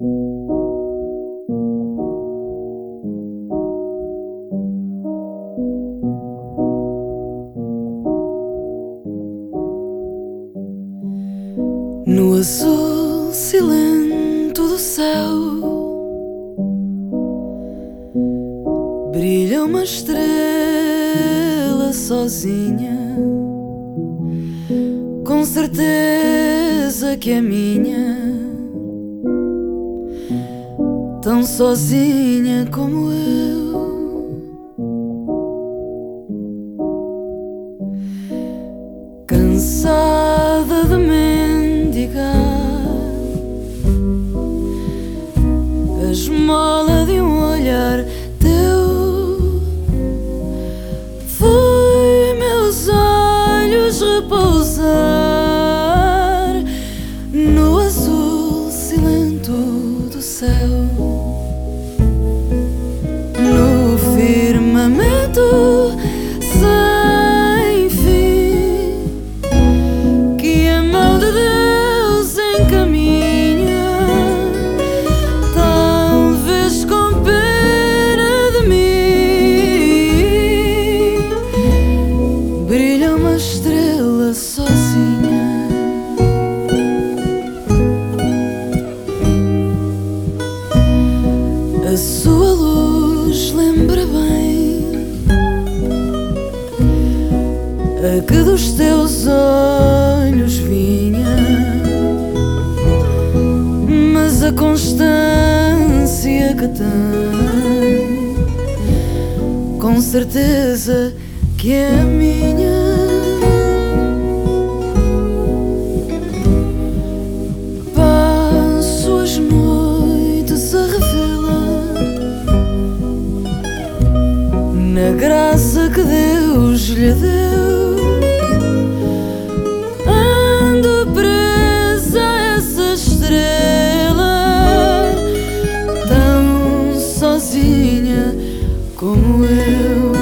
No azul silento do céu brilha uma estrela sozinha, com certeza que é minha, tão sozinha como eu. Cansada de mendigar a esmola de um olhar teu, fui meus olhos repousar no azul silento do céu, A sua luz lembra bem a que dos teus olhos vinha, mas a constância que tem, com certeza que é minha. graça que Deus lhe deu. Ando presa a essa estrela, tão sozinha como eu.